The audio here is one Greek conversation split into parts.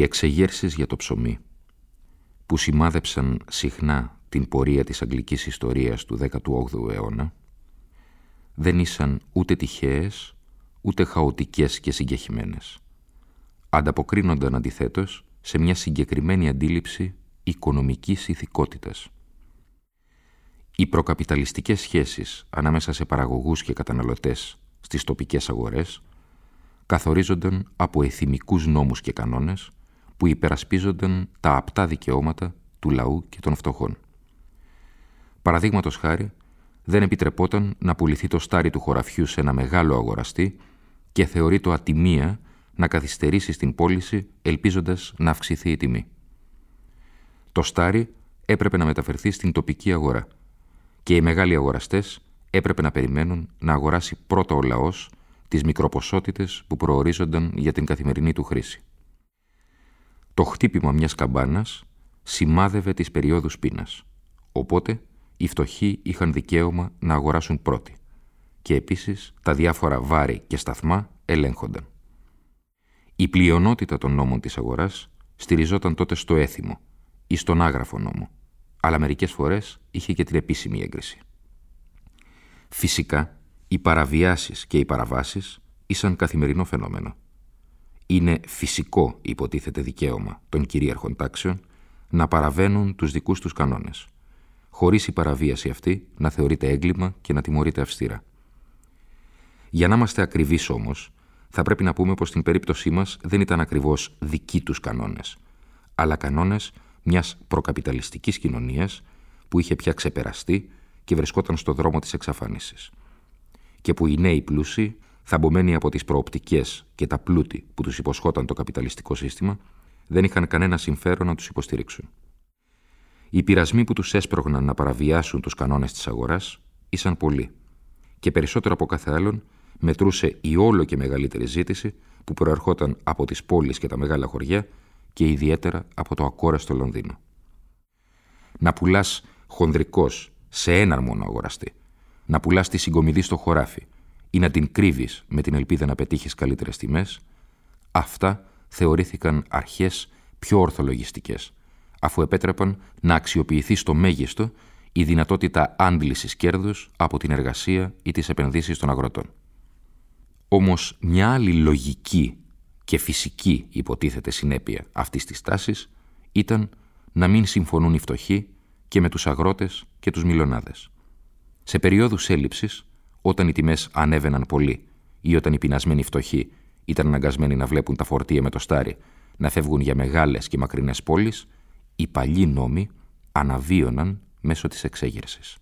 Οι εξεγέρσεις για το ψωμί, που σημάδεψαν συχνά την πορεία της αγγλικής ιστορίας του 18ου αιώνα, δεν ήσαν ούτε τυχαίες, ούτε χαοτικές και συγκεχημένες. Ανταποκρίνονταν αντιθέτως σε μια συγκεκριμένη αντίληψη οικονομικής ηθικότητας. Οι προκαπιταλιστικές σχέσεις ανάμεσα σε παραγωγούς και καταναλωτές στις τοπικές αγορές καθορίζονταν από εθιμικούς νόμους και κανόνες που υπερασπίζονταν τα απτά δικαιώματα του λαού και των φτωχών. Παραδείγματος χάρη, δεν επιτρεπόταν να πουληθεί το στάρι του χωραφιού σε ένα μεγάλο αγοραστή και θεωρεί το ατιμία να καθυστερήσει στην πώληση ελπίζοντας να αυξηθεί η τιμή. Το στάρι έπρεπε να μεταφερθεί στην τοπική αγορά και οι μεγάλοι αγοραστές έπρεπε να περιμένουν να αγοράσει πρώτα ο λαός τις μικροποσότητες που προορίζονταν για την καθημερινή του χρήση. Το χτύπημα μιας καμπάνας σημάδευε τις περιόδους πείνας, οπότε οι φτωχοί είχαν δικαίωμα να αγοράσουν πρώτοι και επίσης τα διάφορα βάρη και σταθμά ελέγχονταν. Η πλειονότητα των νόμων της αγοράς στηριζόταν τότε στο έθιμο ή στον άγραφο νόμο, αλλά μερικές φορές είχε και την επίσημη έγκριση. Φυσικά, οι παραβιάσεις και οι παραβάσεις ήσαν καθημερινό φαινόμενο είναι φυσικό υποτίθεται δικαίωμα των κυρίαρχων τάξεων να παραβαίνουν τους δικούς τους κανόνες, χωρίς η παραβίαση αυτή να θεωρείται έγκλημα και να τιμωρείται αυστήρα. Για να είμαστε ακριβείς όμως, θα πρέπει να πούμε πως στην περίπτωσή μας δεν ήταν ακριβώς δικοί τους κανόνες, αλλά κανόνες μιας προκαπιταλιστικής κοινωνίας που είχε πια ξεπεραστεί και βρισκόταν στο δρόμο της εξαφάνισης και που οι νέοι πλούσιοι θαμπομένοι από τις προοπτικές και τα πλούτη που τους υποσχόταν το καπιταλιστικό σύστημα, δεν είχαν κανένα συμφέρον να τους υποστηρίξουν. Οι πειρασμοί που τους έσπρωγναν να παραβιάσουν τους κανόνες της αγοράς ήσαν πολλοί και περισσότερο από κάθε άλλον μετρούσε η όλο και μεγαλύτερη ζήτηση που προερχόταν από τις πόλεις και τα μεγάλα χωριά και ιδιαίτερα από το ακόραστο Λονδίνο. Να πουλάς χονδρικός σε έναν μόνο αγοραστή, να πουλάς τη συγκομιδή στο χωράφι, ή να την κρύβεις με την ελπίδα να πετύχεις καλύτερες τιμές, αυτά θεωρήθηκαν αρχές πιο ορθολογιστικές, αφού επέτρεπαν να αξιοποιηθεί στο μέγιστο η δυνατότητα άντλησης κέρδους από την εργασία ή τις επενδύσεις των αγροτών. Όμως μια άλλη λογική και φυσική υποτίθεται συνέπεια αυτής της τάσης ήταν να μην συμφωνούν οι φτωχοί και με τους αγρότες και τους μιλονάδες. Σε περίοδους έλλειψης, όταν οι τιμές ανέβαιναν πολύ ή όταν οι πεινασμένοι φτωχοί ήταν αναγκασμένοι να βλέπουν τα φορτία με το στάρι να φεύγουν για μεγάλες και μακρινές πόλεις, οι παλιοί νόμοι αναβίωναν μέσω της εξέγερσης.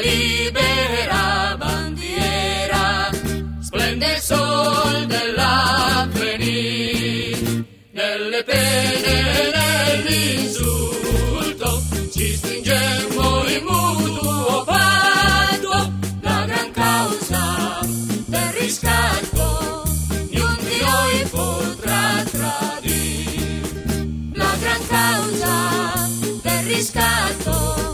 Libera bandiera, splende il sol dell'avvenir, nelle pene e nell'insulto, ci stringemmo in mutuo patto, la gran causa del riscatto, niun di noi potrà tradire, la gran causa del riscatto,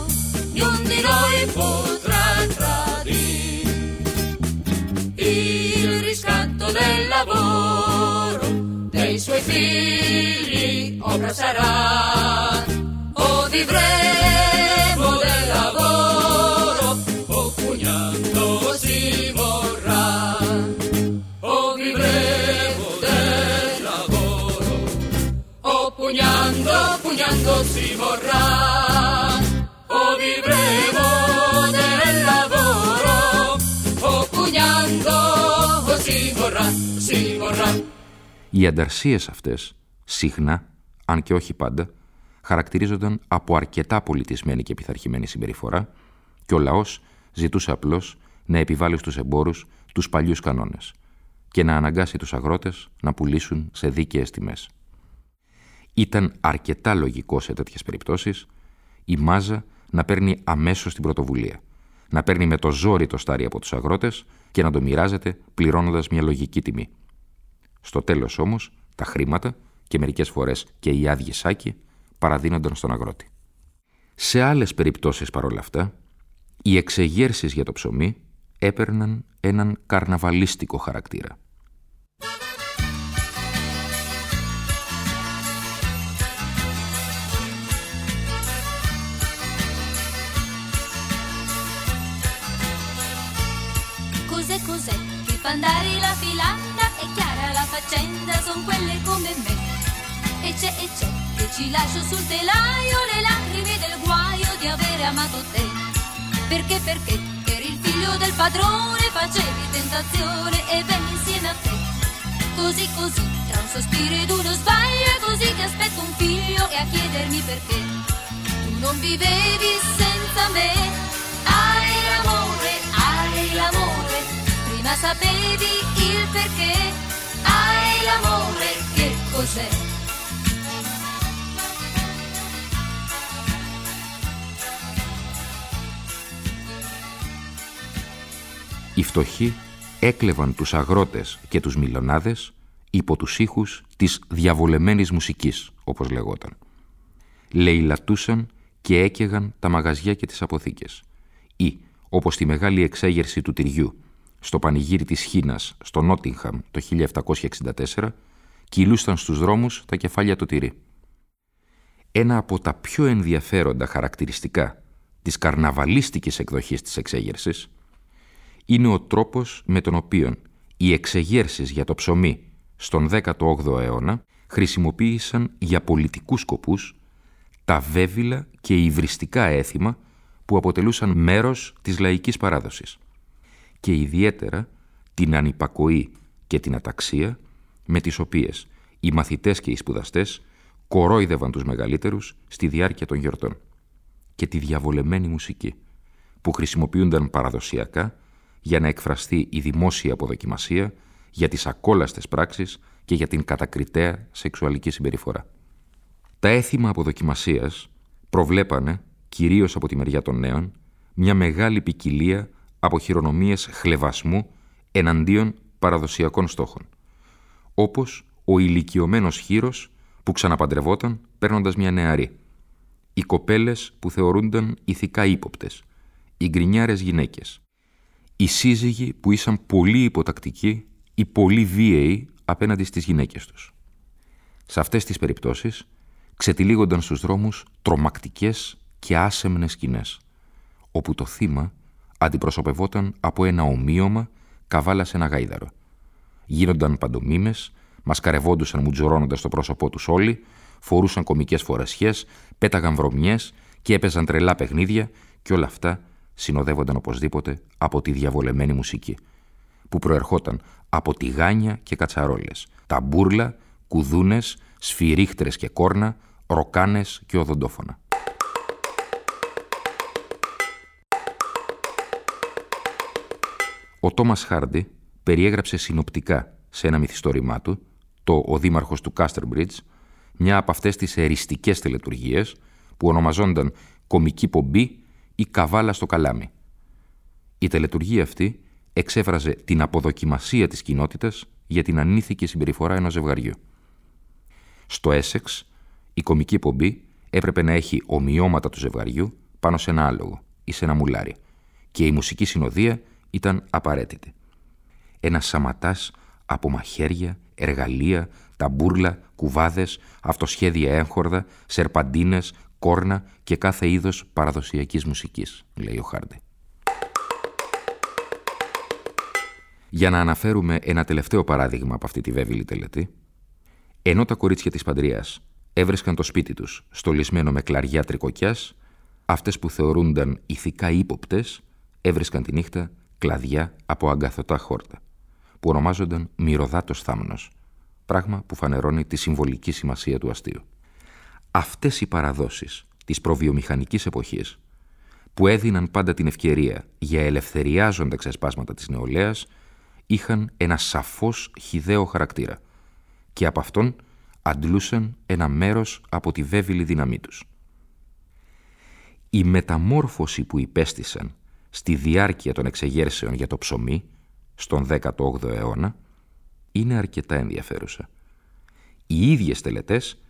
suoi figli obra sarà. O vivremo del lavoro, o pugnando si morrà. O vivremo del lavoro, o pugnando, pugnando si morrà. O vivremo Οι ανταρσίες αυτές, συχνά, αν και όχι πάντα, χαρακτηρίζονταν από αρκετά πολιτισμένη και πειθαρχημένη συμπεριφορά και ο λαός ζητούσε απλώς να επιβάλλει στους εμπόρους τους παλιούς κανόνες και να αναγκάσει τους αγρότες να πουλήσουν σε δίκαιες τιμές. Ήταν αρκετά λογικό σε τέτοιες περιπτώσεις η μάζα να παίρνει αμέσως την πρωτοβουλία, να παίρνει με το ζόρι το στάρι από τους αγρότες και να το μοιράζεται πληρώνοντας μια λογική τιμή. Στο τέλος όμως, τα χρήματα και μερικές φορές και οι άδειε σάκοι παραδίνονταν στον αγρότη. Σε άλλες περιπτώσεις παρόλα αυτά, οι εξεγέρσεις για το ψωμί έπαιρναν έναν καρναβαλίστικο χαρακτήρα. Cos'è cos'è; Che fa andare la filanda? È chiara la faccenda, son quelle come me. E c'è e c'è che ci lascio sul telaio le lacrime del guaio di avere amato te. Perché perché per il figlio del padrone facevi tentazione e venni insieme a te. Così così, tra un sospiro ed uno sbaglio, è così che aspetto un figlio e a chiedermi perché. Tu non vivevi senza me. Sapevi il perché; Hai l'amore, che cos'è? Οι φτωχοί έκλεβαν τους αγρότες και τους μιλονάδες υπό τους ήχους της διαβολεμένης μουσικής, όπως λεγόταν. Λεϊλατούσαν και έκαιγαν τα μαγαζιά και τις αποθήκες. Ή, όπως τη μεγάλη εξέγερση του τυριού, στο πανηγύρι της Χίνας, στο Νότιγχαμ το 1764, κυλούσαν στους δρόμους τα κεφάλια του τυρί. Ένα από τα πιο ενδιαφέροντα χαρακτηριστικά της καρναβαλίστικης εκδοχής της εξέγερσης είναι ο τρόπος με τον οποίο οι εξεγέρσεις για το ψωμί στον 18ο αιώνα χρησιμοποίησαν για πολιτικούς σκοπούς τα βέβυλα και υβριστικά έθιμα που αποτελούσαν μέρος της λαϊκής παράδοσης και ιδιαίτερα την ανυπακοή και την αταξία με τις οποίες οι μαθητές και οι σπουδαστές κορόιδευαν τους μεγαλύτερους στη διάρκεια των γιορτών και τη διαβολεμένη μουσική που χρησιμοποιούνταν παραδοσιακά για να εκφραστεί η δημόσια αποδοκιμασία για τις ακόλαστες πράξεις και για την κατακριτέα σεξουαλική συμπεριφορά. Τα έθιμα αποδοκιμασίας προβλέπανε, κυρίως από τη μεριά των νέων, μια μεγάλη ποικιλία από χειρονομίες χλεβασμού εναντίον παραδοσιακών στόχων, όπως ο ηλικιωμένος χείρος που ξαναπαντρευόταν παίρνοντας μια νεαρή, οι κοπέλες που θεωρούνταν ηθικά ύποπτες, οι γκρινιάρες γυναίκες, οι σύζυγοι που ήσαν πολύ υποτακτικοί ή πολύ βίαιοι απέναντι στις γυναίκες τους. Σε αυτές τις περιπτώσεις ξετυλίγονταν στους δρόμους τρομακτικές και άσεμνες σκηνές, όπου το θύμα αντιπροσωπευόταν από ένα ομοίωμα καβάλα σε ένα γάιδαρο. Γίνονταν παντομίμες, μασκαρευόντουσαν μουτζουρώνοντας το πρόσωπό τους όλοι, φορούσαν κομικές φορεσιές, πέταγαν βρωμιές και έπαιζαν τρελά παιχνίδια και όλα αυτά συνοδεύονταν οπωσδήποτε από τη διαβολεμένη μουσική, που προερχόταν από τηγάνια και κατσαρόλες, ταμπούρλα, κουδούνες, σφυρίχτρες και κόρνα, ροκάνες και οδοντόφωνα. Ο Τόμας Χάρντι περιέγραψε συνοπτικά σε ένα μυθιστόρημά του, το «Ο Δήμαρχος του Κάστερμπριτζ», μια από αυτές τις εριστικές τελετουργίες που ονομαζόνταν «Κομική πομπή» ή «Καβάλα στο καλάμι». Η τελετουργία αυτή εξέφραζε την αποδοκιμασία της κοινότητας για την ανήθικη συμπεριφορά ενός ζευγαριού. Στο Έσεξ, η κομική πομπή έπρεπε να έχει ομοιώματα του ζευγαριού πάνω σε ένα άλογο ή σε ένα μουλάρι και η μουσική συνοδεία ήταν απαραίτητη. Ένα σαματάς από μαχαίρια, εργαλεία, ταμπούρλα, κουβάδες, αυτοσχέδια έγχορδα, σερπαντίνες, κόρνα και κάθε είδος παραδοσιακής μουσικής, λέει ο Χάρντι. Για να αναφέρουμε ένα τελευταίο παράδειγμα από αυτή τη βέβηλη τελετή, ενώ τα κορίτσια της Παντρίας έβρισκαν το σπίτι τους στολισμένο με κλαριά τρικοκιάς, αυτές που θεωρούνταν ηθικά ύποπτες έβρισκαν τη νύχτα κλαδιά από αγκαθωτά χόρτα, που ονομάζονταν μυρωδάτος θάμνος, πράγμα που φανερώνει τη συμβολική σημασία του αστείου. Αυτές οι παραδόσεις της προβιομηχανικής εποχής, που έδιναν πάντα την ευκαιρία για ελευθεριάζοντα ξεσπάσματα της νεολαίας, είχαν ένα σαφώς χιδαίο χαρακτήρα και από αυτόν αντλούσαν ένα μέρος από τη βέβηλη δύναμή τους. Η μεταμόρφωση που υπέστησαν στη διάρκεια των εξεγέρσεων για το ψωμί στον 18ο αιώνα είναι αρκετά ενδιαφέρουσα. Οι ίδιες τελετές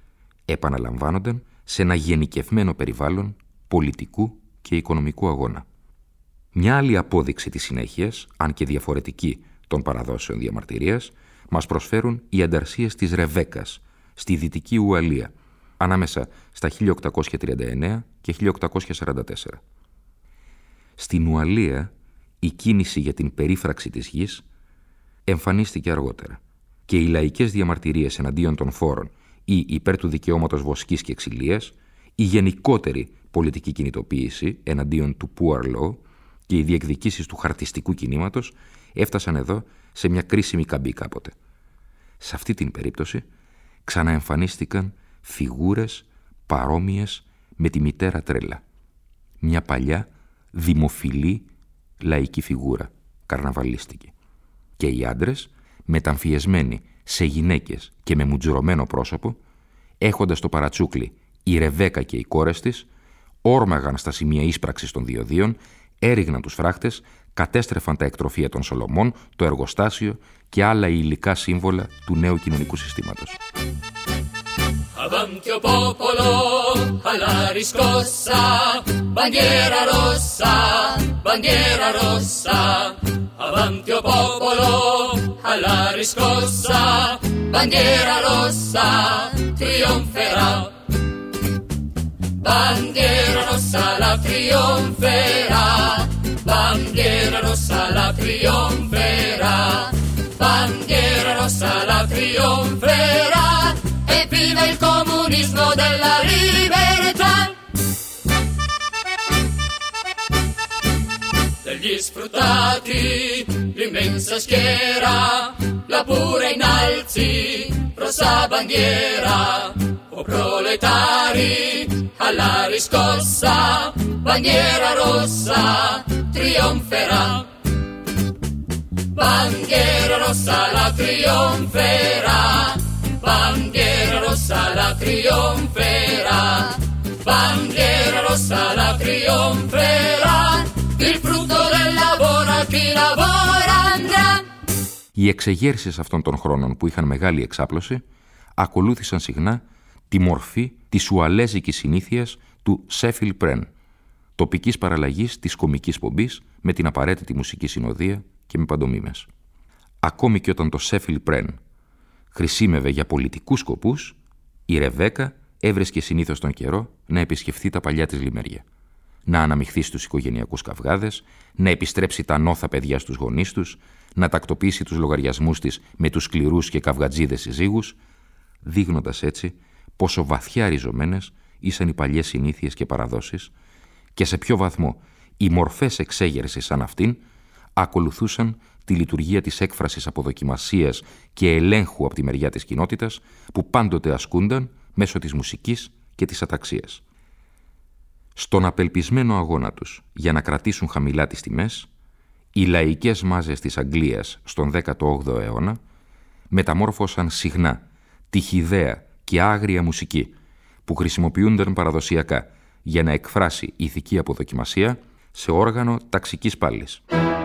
επαναλαμβάνονταν σε ένα γενικευμένο περιβάλλον πολιτικού και οικονομικού αγώνα. Μια άλλη απόδειξη της συνέχειας, αν και διαφορετική των παραδόσεων διαμαρτυρίας, μας προσφέρουν οι ανταρσίες της Ρεβέκας στη Δυτική Ουαλία, ανάμεσα στα 1839 και 1844. Στην Ουαλία η κίνηση για την περίφραξη της γης εμφανίστηκε αργότερα και οι λαϊκές διαμαρτυρίες εναντίον των φόρων ή υπέρ του δικαιώματος βοσκής και ξυλίας, η γενικότερη πολιτική κινητοποίηση εναντίον του poor law και οι διεκδικήσεις του χαρτιστικού κινήματος έφτασαν εδώ σε μια κρίσιμη καμπή κάποτε. Σε αυτή την περίπτωση ξαναεμφανίστηκαν φιγούρες παρόμοιες με τη μητέρα τρέλα. Μια παλιά δημοφιλή λαϊκή φιγούρα, καρναβαλίστικη. Και οι άντρες, μεταμφιεσμένοι σε γυναίκες και με μουτζουρωμένο πρόσωπο, έχοντας το παρατσούκλι η Ρεβέκα και οι κόρες της, όρμαγαν στα σημεία ίσπραξης των διοδίων, έριγναν τους φράχτες, κατέστρεφαν τα εκτροφία των Σολομών, το εργοστάσιο και άλλα υλικά σύμβολα του νέου κοινωνικού συστήματος. Avanti o popolo alla riscossa, bandiera rossa, bandiera rossa. Avanti o popolo alla riscossa, bandiera rossa, trionferà. Bandiera rossa la trionferà, bandiera rossa la trionferà, bandiera rossa la trionferà, viva il comunismo della libertà. Degli sfruttati, l'immensa schiera, la pura innalzi, rossa bandiera, o proletari, alla riscossa, bandiera rossa, trionferà. Bandiera rossa la trionferà, bandiera rossa la trionferà, bandiera rossa la trionferà, il frutto del lavoro a chi lavora andrà. Οι εξεγέρσεις αυτών των χρόνων που είχαν μεγάλη εξάπλωση ακολούθησαν συχνά τη μορφή της ουαλέζικης συνήθειας του Σέφιλ Πρέν, τοπικής παραλλαγής της κομικής πομπής με την απαραίτητη μουσική συνοδεία και με παντομήμες. Ακόμη και όταν το Σέφιλ Πρέν χρησίμευε για πολιτικούς σκοπούς, η Ρεβέκα έβρεσκε συνήθως τον καιρό να επισκεφθεί τα παλιά της λιμέρια, να αναμειχθεί στους οικογενειακούς καυγάδες, να επιστρέψει τα νόθα παιδιά στους γονείς τους, να τακτοποιήσει τους λογαριασμούς της με τους σκληρούς και καυγατζίδες συζύγους, δείχνοντας έτσι πόσο βαθιά ριζωμένες ήσαν οι παλιές συνήθειες και παραδόσεις και σε ποιο βαθμό οι μορφές εξέγερσης σαν αυτήν ακολουθούσαν τη λειτουργία της έκφρασης αποδοκιμασίας και ελέγχου από τη μεριά της κοινότητας που πάντοτε ασκούνταν μέσω της μουσικής και της αταξίας. Στον απελπισμένο αγώνα τους για να κρατήσουν χαμηλά τις τιμές, οι λαϊκές μάζες της Αγγλίας στον 18ο αιώνα μεταμόρφωσαν συχνά τη χιδαία και άγρια μουσική που χρησιμοποιούνταν παραδοσιακά για να εκφράσει ηθική αποδοκιμασία σε όργανο ταξικής πάλης.